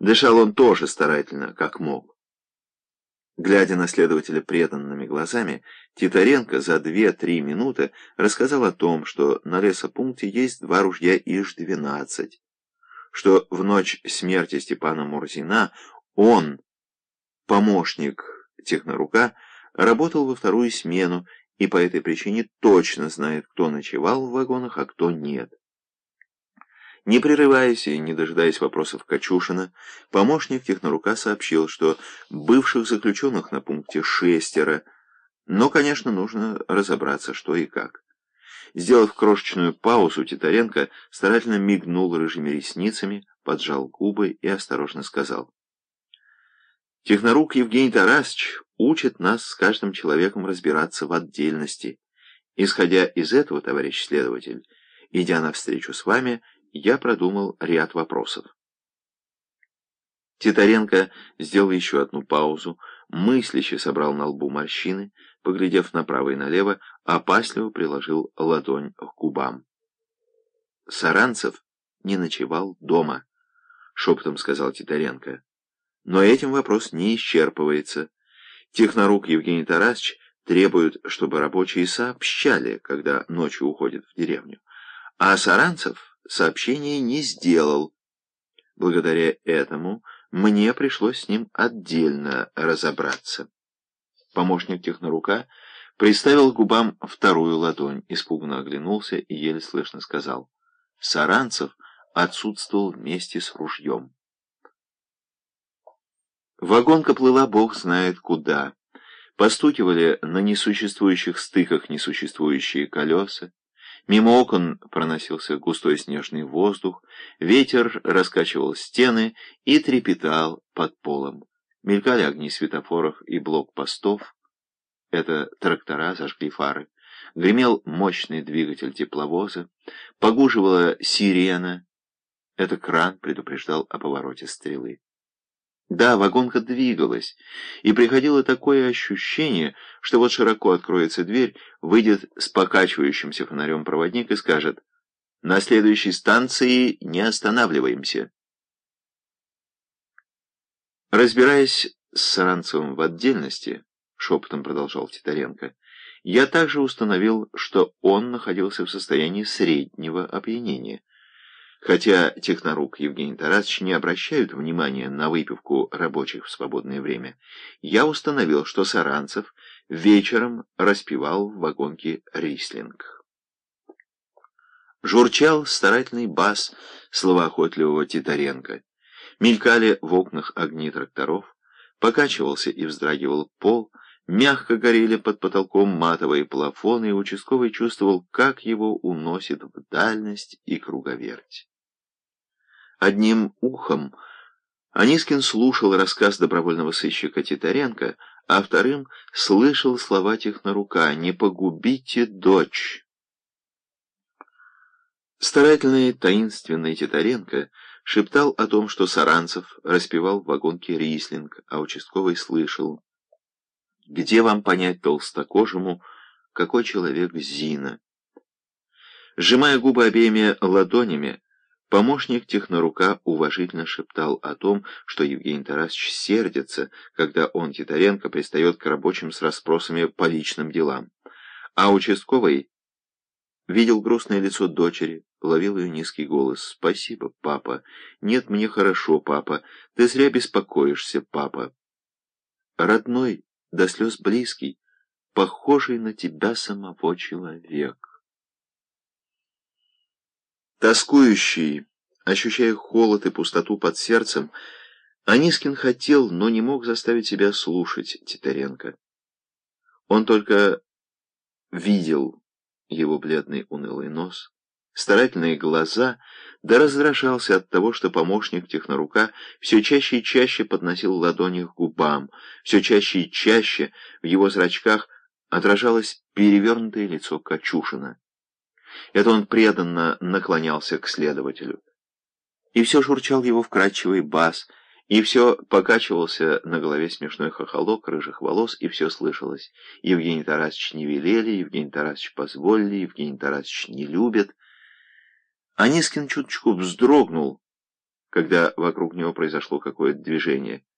Дышал он тоже старательно, как мог. Глядя на следователя преданными глазами, Титаренко за две-три минуты рассказал о том, что на лесопункте есть два ружья ИЖ-12, что в ночь смерти Степана Мурзина он, помощник технорука, работал во вторую смену и по этой причине точно знает, кто ночевал в вагонах, а кто нет. Не прерываясь и не дожидаясь вопросов Качушина, помощник технорука сообщил, что бывших заключенных на пункте шестеро, но, конечно, нужно разобраться, что и как. Сделав крошечную паузу, Титаренко старательно мигнул рыжими ресницами, поджал губы и осторожно сказал. Технорук Евгений Тарасович учит нас с каждым человеком разбираться в отдельности. Исходя из этого, товарищ следователь, идя навстречу с вами, я продумал ряд вопросов. Титаренко сделал еще одну паузу, мысляще собрал на лбу морщины, поглядев направо и налево, опасливо приложил ладонь к губам. Саранцев не ночевал дома, шепотом сказал Титаренко. Но этим вопрос не исчерпывается. Технорук Евгений Тарасович требует, чтобы рабочие сообщали, когда ночью уходят в деревню. А Саранцев сообщения не сделал. Благодаря этому мне пришлось с ним отдельно разобраться. Помощник технорука приставил к губам вторую ладонь, испуганно оглянулся и еле слышно сказал. Саранцев отсутствовал вместе с ружьем. Вагонка плыла бог знает куда. Постукивали на несуществующих стыках несуществующие колеса. Мимо окон проносился густой снежный воздух, ветер раскачивал стены и трепетал под полом. Мелькали огни светофоров и блокпостов. Это трактора зажгли фары. Гремел мощный двигатель тепловоза. Погуживала сирена. Это кран предупреждал о повороте стрелы. Да, вагонка двигалась, и приходило такое ощущение, что вот широко откроется дверь, выйдет с покачивающимся фонарем проводник и скажет «На следующей станции не останавливаемся». Разбираясь с Саранцевым в отдельности, шепотом продолжал Титаренко, я также установил, что он находился в состоянии среднего опьянения. Хотя технорук Евгений Тарасович не обращают внимания на выпивку рабочих в свободное время, я установил, что Саранцев вечером распевал в вагонке рислинг. Журчал старательный бас словоохотливого Титаренко. Мелькали в окнах огни тракторов, покачивался и вздрагивал пол, мягко горели под потолком матовые плафоны, и участковый чувствовал, как его уносит в дальность и круговерть. Одним ухом Анискин слушал рассказ добровольного сыщика Титаренко, а вторым слышал слова технорука «Не погубите дочь». Старательный, таинственный Титаренко шептал о том, что Саранцев распевал в вагонке рислинг, а участковый слышал «Где вам понять толстокожему, какой человек Зина?» Сжимая губы обеими ладонями, Помощник технорука уважительно шептал о том, что Евгений Тарасович сердится, когда он, Титаренко, пристает к рабочим с расспросами по личным делам. А участковый видел грустное лицо дочери, ловил ее низкий голос. «Спасибо, папа. Нет, мне хорошо, папа. Ты зря беспокоишься, папа. Родной, до слез близкий, похожий на тебя самого человек». Тоскующий, ощущая холод и пустоту под сердцем, Анискин хотел, но не мог заставить себя слушать Титаренко. Он только видел его бледный унылый нос, старательные глаза, да раздражался от того, что помощник технорука все чаще и чаще подносил ладони к губам, все чаще и чаще в его зрачках отражалось перевернутое лицо Качушина. Это он преданно наклонялся к следователю. И все журчал его вкрадчивый бас, и все покачивался на голове смешной хохолок рыжих волос, и все слышалось. Евгений Тарасович не велели, Евгений Тарасович позволили, Евгений Тарасович не любит. Анискин чуточку вздрогнул, когда вокруг него произошло какое-то движение.